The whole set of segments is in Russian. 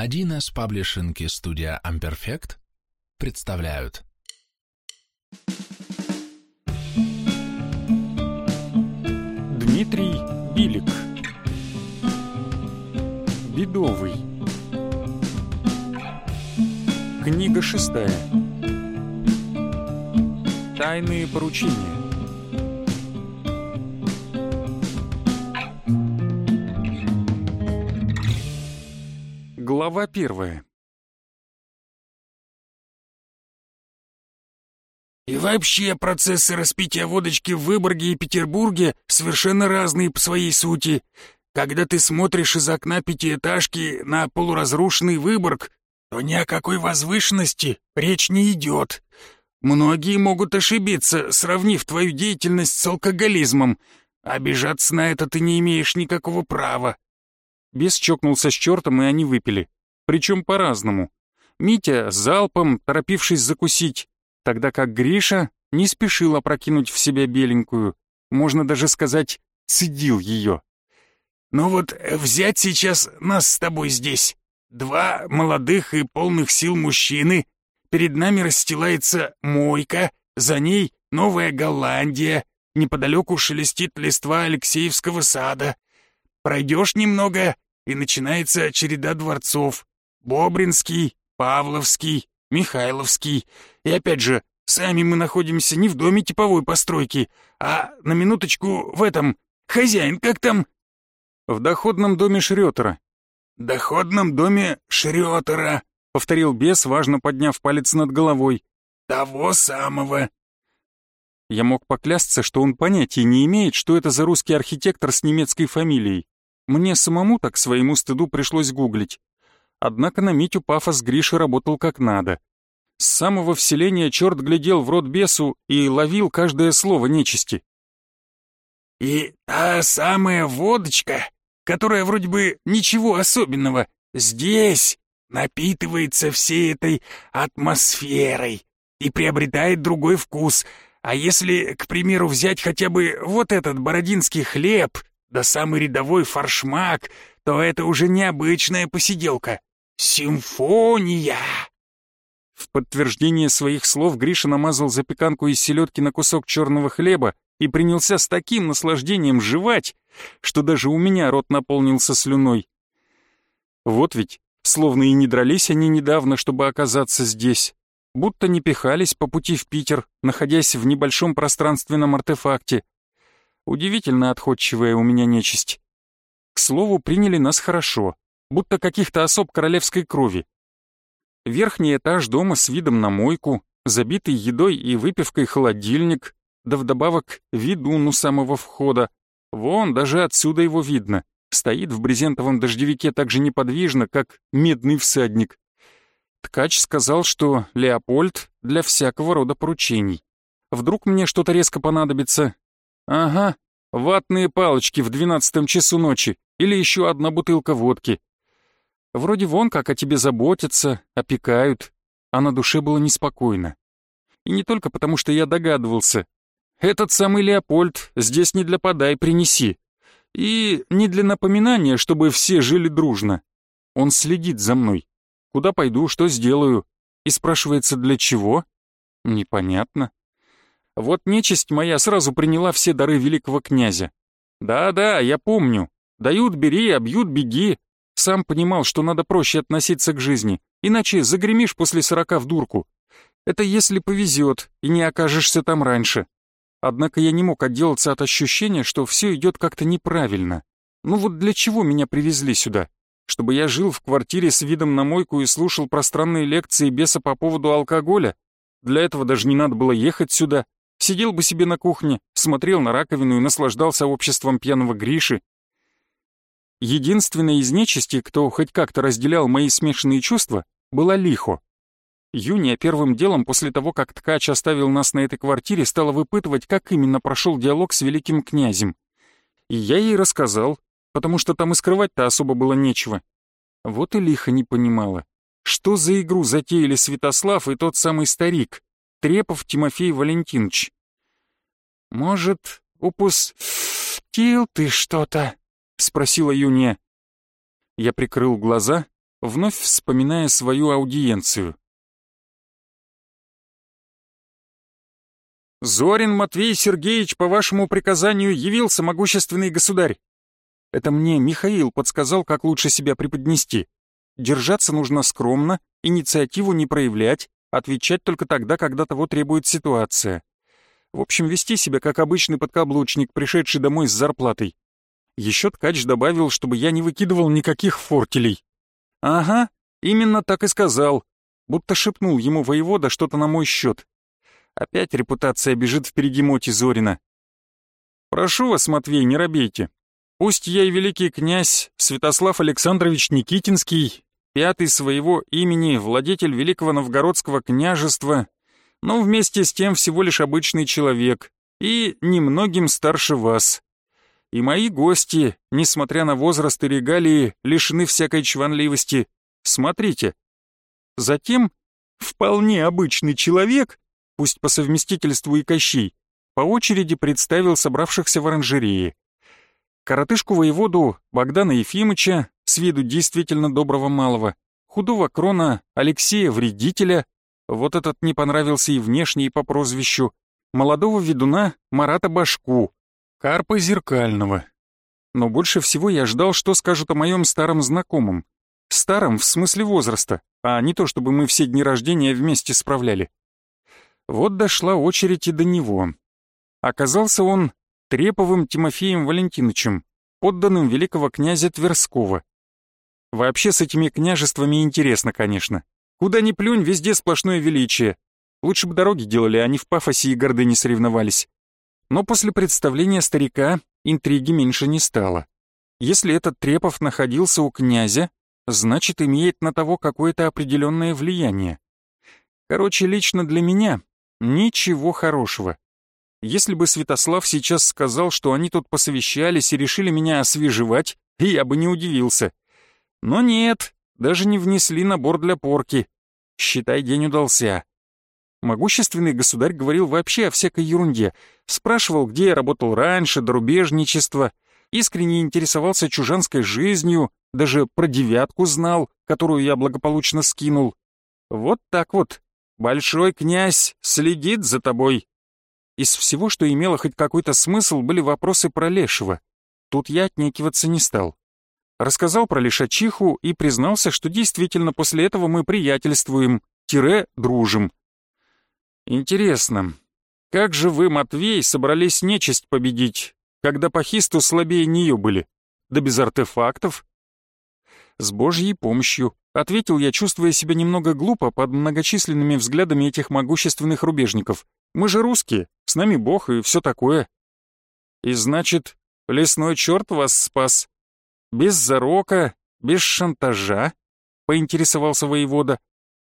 Один из паблишинг и студия Amperfect представляют. Дмитрий Билик. Бедовый. Книга шестая. Тайные поручения Глава первая И вообще процессы распития водочки в Выборге и Петербурге совершенно разные по своей сути. Когда ты смотришь из окна пятиэтажки на полуразрушенный Выборг, то ни о какой возвышенности речь не идет. Многие могут ошибиться, сравнив твою деятельность с алкоголизмом. Обижаться на это ты не имеешь никакого права. Бес чокнулся с чертом, и они выпили. Причем по-разному. Митя залпом, торопившись закусить, тогда как Гриша не спешил опрокинуть в себя беленькую. Можно даже сказать, цедил ее. «Ну вот взять сейчас нас с тобой здесь. Два молодых и полных сил мужчины. Перед нами расстилается мойка, за ней Новая Голландия, неподалеку шелестит листва Алексеевского сада. Пройдешь немного, и начинается череда дворцов. Бобринский, Павловский, Михайловский. И опять же, сами мы находимся не в доме типовой постройки, а на минуточку в этом... Хозяин, как там? В доходном доме Шрётера. Доходном доме Шрётера, повторил бес, важно подняв палец над головой. Того самого. Я мог поклясться, что он понятия не имеет, что это за русский архитектор с немецкой фамилией. Мне самому так своему стыду пришлось гуглить. Однако на Митю пафос Гриши работал как надо. С самого вселения черт глядел в рот бесу и ловил каждое слово нечисти. «И та самая водочка, которая вроде бы ничего особенного, здесь напитывается всей этой атмосферой и приобретает другой вкус. А если, к примеру, взять хотя бы вот этот бородинский хлеб, да самый рядовой форшмак, то это уже необычная посиделка. Симфония!» В подтверждение своих слов Гриша намазал запеканку из селедки на кусок черного хлеба и принялся с таким наслаждением жевать, что даже у меня рот наполнился слюной. Вот ведь, словно и не дрались они недавно, чтобы оказаться здесь, будто не пихались по пути в Питер, находясь в небольшом пространственном артефакте. Удивительно отходчивая у меня нечисть. К слову, приняли нас хорошо, будто каких-то особ королевской крови. Верхний этаж дома с видом на мойку, забитый едой и выпивкой холодильник, да вдобавок видун у самого входа. Вон, даже отсюда его видно. Стоит в брезентовом дождевике так же неподвижно, как медный всадник. Ткач сказал, что Леопольд для всякого рода поручений. Вдруг мне что-то резко понадобится. Ага, ватные палочки в двенадцатом часу ночи или еще одна бутылка водки. Вроде вон как о тебе заботятся, опекают, а на душе было неспокойно. И не только потому, что я догадывался. Этот самый Леопольд здесь не для подай принеси. И не для напоминания, чтобы все жили дружно. Он следит за мной. Куда пойду, что сделаю. И спрашивается, для чего? Непонятно. Вот нечисть моя сразу приняла все дары великого князя. Да-да, я помню. Дают, бери, обьют, беги. Сам понимал, что надо проще относиться к жизни, иначе загремишь после сорока в дурку. Это если повезет, и не окажешься там раньше. Однако я не мог отделаться от ощущения, что все идет как-то неправильно. Ну вот для чего меня привезли сюда? Чтобы я жил в квартире с видом на мойку и слушал пространные лекции беса по поводу алкоголя? Для этого даже не надо было ехать сюда. Сидел бы себе на кухне, смотрел на раковину и наслаждался обществом пьяного Гриши, Единственной из нечисти, кто хоть как-то разделял мои смешанные чувства, была Лихо. Юния первым делом после того, как ткач оставил нас на этой квартире, стала выпытывать, как именно прошел диалог с великим князем. И я ей рассказал, потому что там и скрывать-то особо было нечего. Вот и Лиха не понимала, что за игру затеяли Святослав и тот самый старик, Трепов Тимофей Валентинович. «Может, упустил ты что-то?» — спросила Юния. Я прикрыл глаза вновь вспоминая свою аудиенцию. «Зорин Матвей Сергеевич по вашему приказанию явился, могущественный государь!» Это мне Михаил подсказал, как лучше себя преподнести. Держаться нужно скромно, инициативу не проявлять, отвечать только тогда, когда того требует ситуация. В общем, вести себя как обычный подкаблучник, пришедший домой с зарплатой. Еще ткач добавил, чтобы я не выкидывал никаких фортелей. Ага, именно так и сказал. Будто шепнул ему воевода что-то на мой счет. Опять репутация бежит впереди Моти Зорина. Прошу вас, Матвей, не робейте. Пусть я и великий князь Святослав Александрович Никитинский, пятый своего имени, владетель Великого Новгородского княжества, но вместе с тем всего лишь обычный человек и немногим старше вас. И мои гости, несмотря на возраст и регалии, лишены всякой чванливости. Смотрите. Затем вполне обычный человек пусть по совместительству и Кощей, по очереди представил собравшихся в оранжерее. Коротышку воеводу Богдана Ефимыча, с виду действительно доброго малого, худого крона Алексея Вредителя, вот этот не понравился и внешне, и по прозвищу, молодого ведуна Марата Башку, Карпа Зеркального. Но больше всего я ждал, что скажут о моем старом знакомом. Старом в смысле возраста, а не то, чтобы мы все дни рождения вместе справляли. Вот дошла очередь и до него. Оказался он Треповым Тимофеем Валентиновичем, подданным великого князя Тверского. Вообще с этими княжествами интересно, конечно. Куда ни плюнь, везде сплошное величие. Лучше бы дороги делали, а не в пафосе и гордыне соревновались. Но после представления старика интриги меньше не стало. Если этот Трепов находился у князя, значит имеет на того какое-то определенное влияние. Короче, лично для меня Ничего хорошего. Если бы Святослав сейчас сказал, что они тут посовещались и решили меня освежевать, я бы не удивился. Но нет, даже не внесли набор для порки. Считай, день удался. Могущественный государь говорил вообще о всякой ерунде. Спрашивал, где я работал раньше, дорубежничество. Искренне интересовался чужанской жизнью, даже про девятку знал, которую я благополучно скинул. Вот так вот. Большой князь следит за тобой. Из всего, что имело хоть какой-то смысл, были вопросы про Лешего. Тут я отнекиваться не стал. Рассказал про Лешачиху и признался, что действительно после этого мы приятельствуем, тире дружим. Интересно, как же вы, Матвей, собрались нечисть победить, когда по хисту слабее нее были? Да без артефактов? С божьей помощью, Ответил я, чувствуя себя немного глупо под многочисленными взглядами этих могущественных рубежников. Мы же русские, с нами бог и все такое. И значит, лесной черт вас спас? Без зарока, без шантажа? Поинтересовался воевода.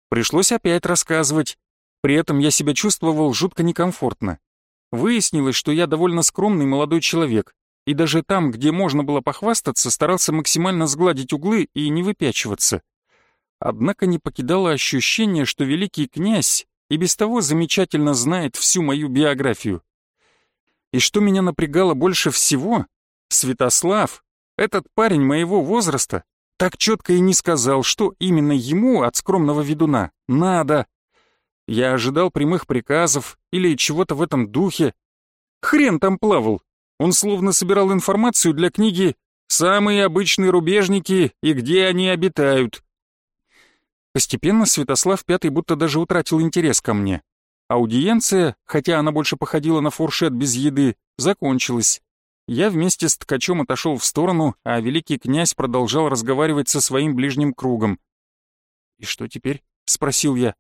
Пришлось опять рассказывать. При этом я себя чувствовал жутко некомфортно. Выяснилось, что я довольно скромный молодой человек, и даже там, где можно было похвастаться, старался максимально сгладить углы и не выпячиваться. Однако не покидало ощущение, что великий князь и без того замечательно знает всю мою биографию. И что меня напрягало больше всего, Святослав, этот парень моего возраста, так четко и не сказал, что именно ему от скромного ведуна надо. Я ожидал прямых приказов или чего-то в этом духе. Хрен там плавал. Он словно собирал информацию для книги «Самые обычные рубежники и где они обитают». Постепенно Святослав Пятый будто даже утратил интерес ко мне. Аудиенция, хотя она больше походила на фуршет без еды, закончилась. Я вместе с ткачом отошел в сторону, а великий князь продолжал разговаривать со своим ближним кругом. «И что теперь?» — спросил я.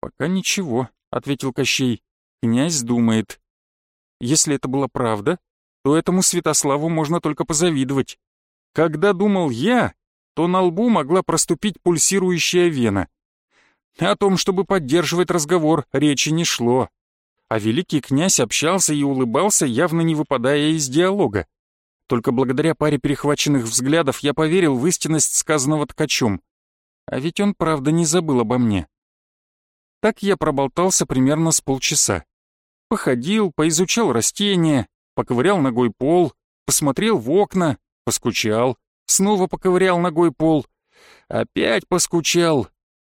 «Пока ничего», — ответил Кощей. «Князь думает. Если это была правда, то этому Святославу можно только позавидовать. Когда думал я, то на лбу могла проступить пульсирующая вена. О том, чтобы поддерживать разговор, речи не шло. А великий князь общался и улыбался, явно не выпадая из диалога. Только благодаря паре перехваченных взглядов я поверил в истинность сказанного ткачом. А ведь он правда не забыл обо мне. Так я проболтался примерно с полчаса. Походил, поизучал растения, поковырял ногой пол, посмотрел в окна, поскучал снова поковырял ногой пол. Опять поскучал.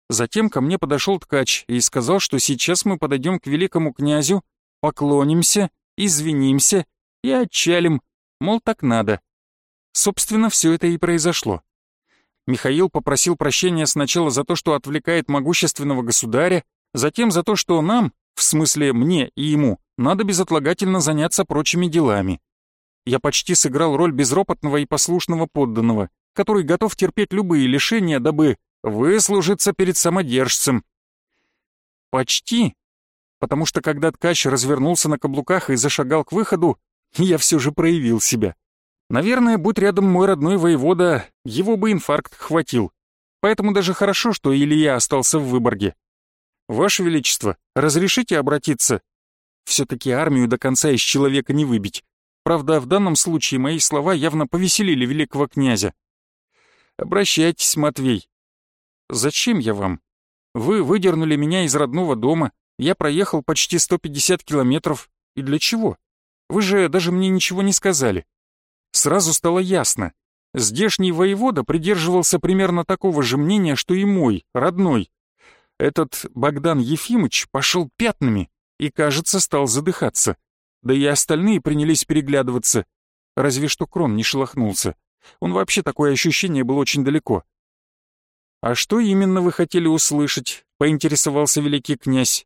Затем ко мне подошел ткач и сказал, что сейчас мы подойдем к великому князю, поклонимся, извинимся и отчалим, мол, так надо. Собственно, все это и произошло. Михаил попросил прощения сначала за то, что отвлекает могущественного государя, затем за то, что нам, в смысле мне и ему, надо безотлагательно заняться прочими делами. Я почти сыграл роль безропотного и послушного подданного, который готов терпеть любые лишения, дабы выслужиться перед самодержцем. Почти, потому что когда ткач развернулся на каблуках и зашагал к выходу, я все же проявил себя. Наверное, будь рядом мой родной воевода, его бы инфаркт хватил. Поэтому даже хорошо, что Илья остался в Выборге. Ваше Величество, разрешите обратиться? Все-таки армию до конца из человека не выбить. Правда, в данном случае мои слова явно повеселили великого князя. Обращайтесь, Матвей. Зачем я вам? Вы выдернули меня из родного дома, я проехал почти 150 километров. И для чего? Вы же даже мне ничего не сказали сразу стало ясно. Здешний воевода придерживался примерно такого же мнения, что и мой, родной. Этот Богдан Ефимыч пошел пятнами и, кажется, стал задыхаться. Да и остальные принялись переглядываться. Разве что Крон не шелохнулся. Он вообще такое ощущение был очень далеко. «А что именно вы хотели услышать?» — поинтересовался великий князь.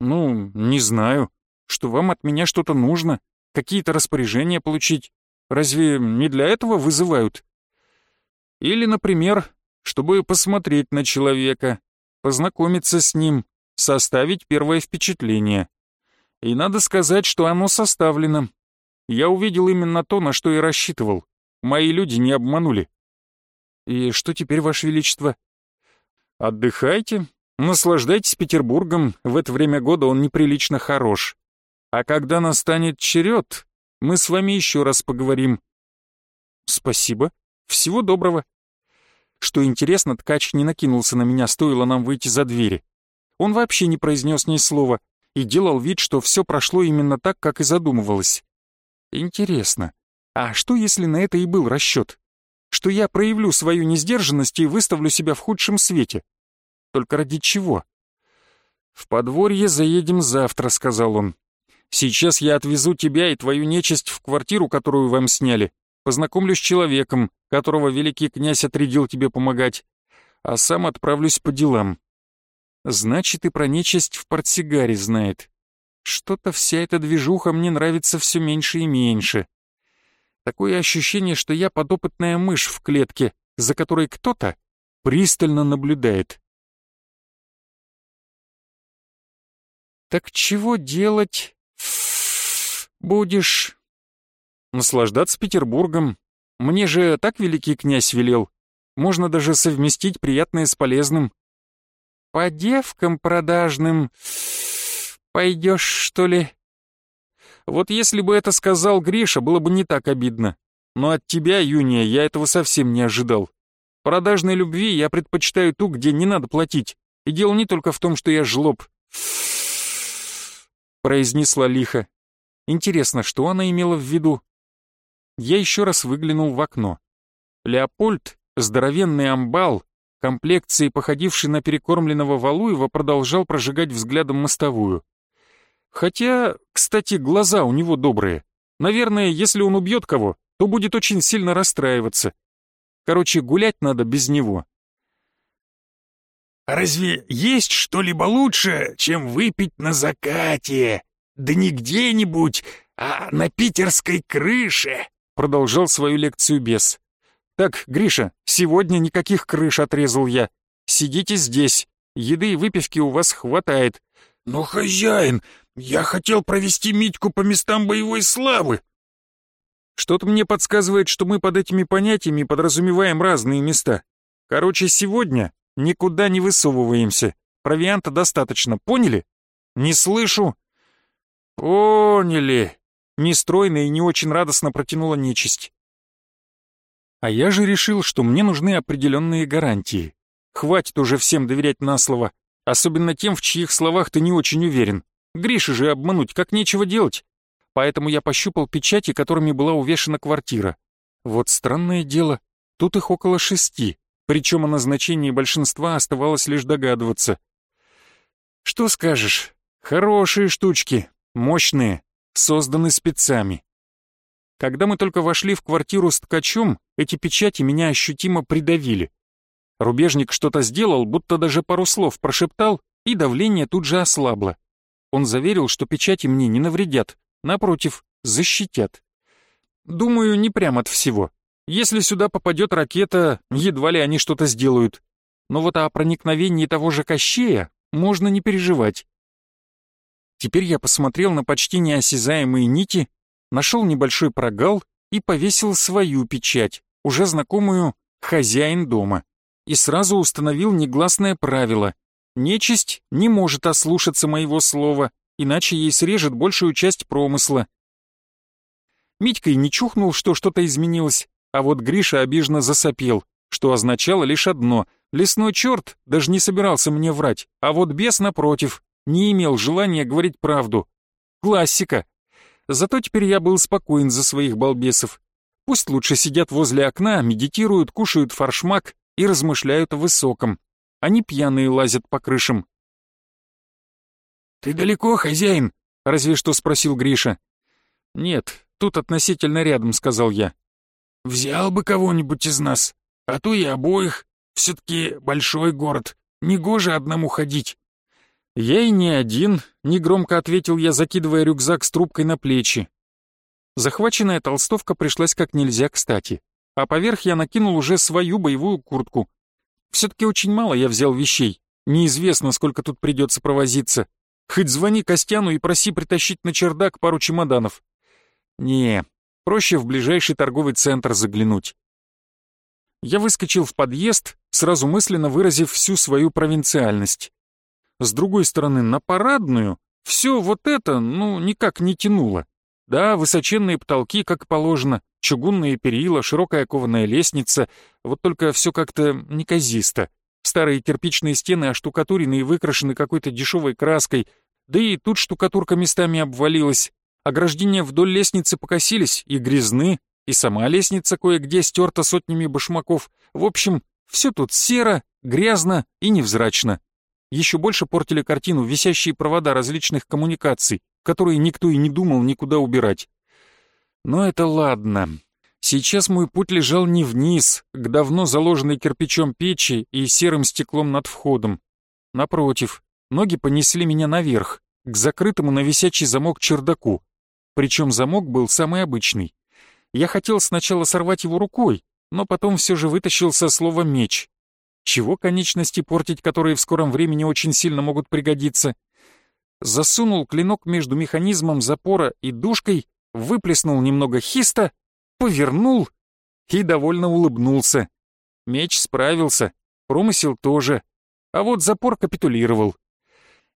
«Ну, не знаю. Что вам от меня что-то нужно? Какие-то распоряжения получить? Разве не для этого вызывают? Или, например, чтобы посмотреть на человека, познакомиться с ним, составить первое впечатление. И надо сказать, что оно составлено. Я увидел именно то, на что и рассчитывал. Мои люди не обманули. И что теперь, Ваше Величество? Отдыхайте, наслаждайтесь Петербургом, в это время года он неприлично хорош. А когда настанет черед, мы с вами еще раз поговорим». «Спасибо. Всего доброго». Что интересно, ткач не накинулся на меня, стоило нам выйти за двери. Он вообще не произнес ни слова и делал вид, что все прошло именно так, как и задумывалось. Интересно, а что если на это и был расчет? Что я проявлю свою несдержанность и выставлю себя в худшем свете? Только ради чего? «В подворье заедем завтра», — сказал он. Сейчас я отвезу тебя и твою нечисть в квартиру, которую вам сняли. Познакомлю с человеком, которого великий князь отрядил тебе помогать, а сам отправлюсь по делам. Значит, и про нечисть в портсигаре знает. Что-то вся эта движуха мне нравится все меньше и меньше. Такое ощущение, что я подопытная мышь в клетке, за которой кто-то пристально наблюдает. Так чего делать Будешь наслаждаться Петербургом. Мне же так великий князь велел. Можно даже совместить приятное с полезным. По девкам продажным пойдешь, что ли? Вот если бы это сказал Гриша, было бы не так обидно. Но от тебя, Юния, я этого совсем не ожидал. Продажной любви я предпочитаю ту, где не надо платить. И дело не только в том, что я жлоб. Произнесла лихо. Интересно, что она имела в виду? Я еще раз выглянул в окно. Леопольд, здоровенный амбал, комплекции, походивший на перекормленного Валуева, продолжал прожигать взглядом мостовую. Хотя, кстати, глаза у него добрые. Наверное, если он убьет кого, то будет очень сильно расстраиваться. Короче, гулять надо без него. «Разве есть что-либо лучше, чем выпить на закате?» Да не где-нибудь, а на питерской крыше!» Продолжал свою лекцию бес. «Так, Гриша, сегодня никаких крыш отрезал я. Сидите здесь, еды и выпивки у вас хватает». «Но, хозяин, я хотел провести Митьку по местам боевой славы». «Что-то мне подсказывает, что мы под этими понятиями подразумеваем разные места. Короче, сегодня никуда не высовываемся. Провианта достаточно, поняли?» «Не слышу», «Поняли!» — нестройно и не очень радостно протянула нечисть. А я же решил, что мне нужны определенные гарантии. Хватит уже всем доверять на слово, особенно тем, в чьих словах ты не очень уверен. Гриша же обмануть, как нечего делать. Поэтому я пощупал печати, которыми была увешана квартира. Вот странное дело, тут их около шести, причем о назначении большинства оставалось лишь догадываться. Что скажешь, хорошие штучки, мощные, созданы спецами. Когда мы только вошли в квартиру с ткачом, эти печати меня ощутимо придавили. Рубежник что-то сделал, будто даже пару слов прошептал, и давление тут же ослабло. Он заверил, что печати мне не навредят, напротив, защитят. Думаю, не прямо от всего. Если сюда попадет ракета, едва ли они что-то сделают. Но вот о проникновении того же Кощея можно не переживать. Теперь я посмотрел на почти неосязаемые нити, нашел небольшой прогал и повесил свою печать, уже знакомую «хозяин дома», и сразу установил негласное правило «нечисть не может ослушаться моего слова, иначе ей срежет большую часть промысла». Митька и не чухнул, что что-то изменилось, а вот Гриша обиженно засопел, что означало лишь одно — лесной черт даже не собирался мне врать, а вот бес, напротив, не имел желания говорить правду. Классика. Зато теперь я был спокоен за своих балбесов. Пусть лучше сидят возле окна, медитируют, кушают форшмак и размышляют о высоком. Они пьяные лазят по крышам. «Ты далеко, хозяин?» — разве что спросил Гриша. «Нет, тут относительно рядом», — сказал я. «Взял бы кого-нибудь из нас, а то и обоих. Все-таки большой город, негоже одному ходить». «Я и не один», — негромко ответил я, закидывая рюкзак с трубкой на плечи. Захваченная толстовка пришлась как нельзя кстати, а поверх я накинул уже свою боевую куртку. Все-таки очень мало я взял вещей, неизвестно, сколько тут придется провозиться. Хоть звони Костяну и проси притащить на чердак пару чемоданов. Не, проще в ближайший торговый центр заглянуть. Я выскочил в подъезд, сразу мысленно выразив всю свою провинциальность. С другой стороны, на парадную все вот это, ну, никак не тянуло. Да, высоченные потолки, как положено, чугунные перила, широкая кованая лестница, вот только все как-то неказисто. Старые кирпичные стены оштукатурены и выкрашены какой-то дешевой краской, да и тут штукатурка местами обвалилась. Ограждения вдоль лестницы покосились и грязны, и сама лестница кое-где стерта сотнями башмаков. В общем, все тут серо, грязно и невзрачно. Еще больше портили картину висящие провода различных коммуникаций, которые никто и не думал никуда убирать. Но это ладно. Сейчас мой путь лежал не вниз, к давно заложенной кирпичом печи и серым стеклом над входом. Напротив, ноги понесли меня наверх, к закрытому на висячий замок чердаку. Причем замок был самый обычный. Я хотел сначала сорвать его рукой, но потом все же вытащил со слова «меч». Чего конечности портить, которые в скором времени очень сильно могут пригодиться? Засунул клинок между механизмом запора и душкой, выплеснул немного хиста, повернул и довольно улыбнулся. Меч справился, промысел тоже, а вот запор капитулировал.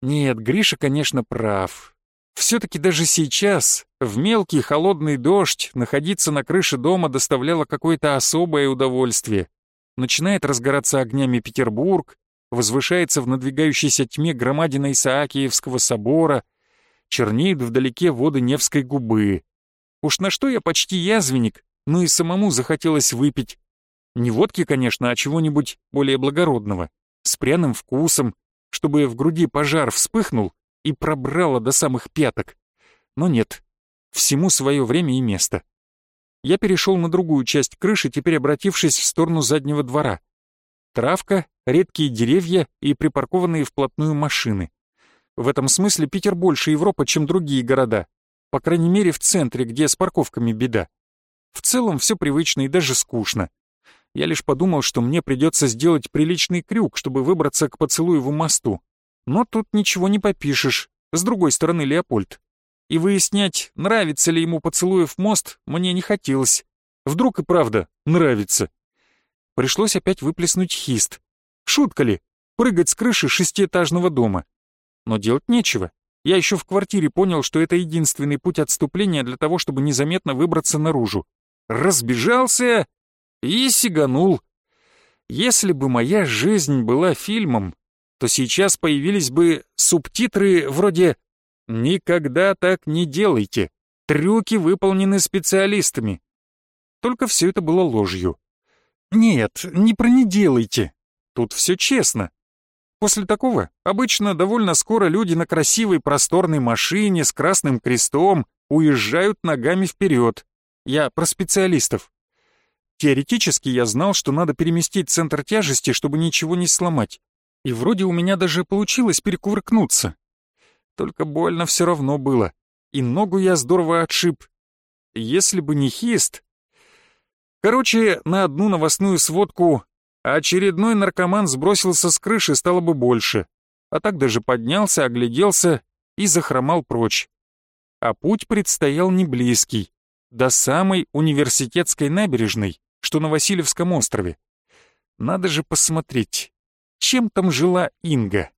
Нет, Гриша, конечно, прав. Все-таки даже сейчас, в мелкий холодный дождь, находиться на крыше дома доставляло какое-то особое удовольствие начинает разгораться огнями Петербург, возвышается в надвигающейся тьме громадина Исаакиевского собора, чернеют вдалеке воды Невской губы. Уж на что я почти язвенник, но и самому захотелось выпить. Не водки, конечно, а чего-нибудь более благородного, с пряным вкусом, чтобы в груди пожар вспыхнул и пробрало до самых пяток. Но нет, всему свое время и место я перешел на другую часть крыши, теперь обратившись в сторону заднего двора. Травка, редкие деревья и припаркованные вплотную машины. В этом смысле Питер больше Европа, чем другие города. По крайней мере, в центре, где с парковками беда. В целом все привычно и даже скучно. Я лишь подумал, что мне придется сделать приличный крюк, чтобы выбраться к поцелуеву мосту. Но тут ничего не попишешь. С другой стороны Леопольд и выяснять, нравится ли ему поцелуев мост, мне не хотелось. Вдруг и правда нравится. Пришлось опять выплеснуть хист. Шутка ли? Прыгать с крыши шестиэтажного дома. Но делать нечего. Я еще в квартире понял, что это единственный путь отступления для того, чтобы незаметно выбраться наружу. Разбежался и сиганул. Если бы моя жизнь была фильмом, то сейчас появились бы субтитры вроде Никогда так не делайте. Трюки выполнены специалистами. Только все это было ложью. Нет, не про не делайте. Тут все честно. После такого обычно довольно скоро люди на красивой просторной машине с красным крестом уезжают ногами вперед. Я про специалистов. Теоретически я знал, что надо переместить центр тяжести, чтобы ничего не сломать. И вроде у меня даже получилось перекувыркнуться. Только больно все равно было. И ногу я здорово отшиб. Если бы не хист... Короче, на одну новостную сводку очередной наркоман сбросился с крыши, стало бы больше. А так даже поднялся, огляделся и захромал прочь. А путь предстоял не близкий, до самой университетской набережной, что на Васильевском острове. Надо же посмотреть, чем там жила Инга.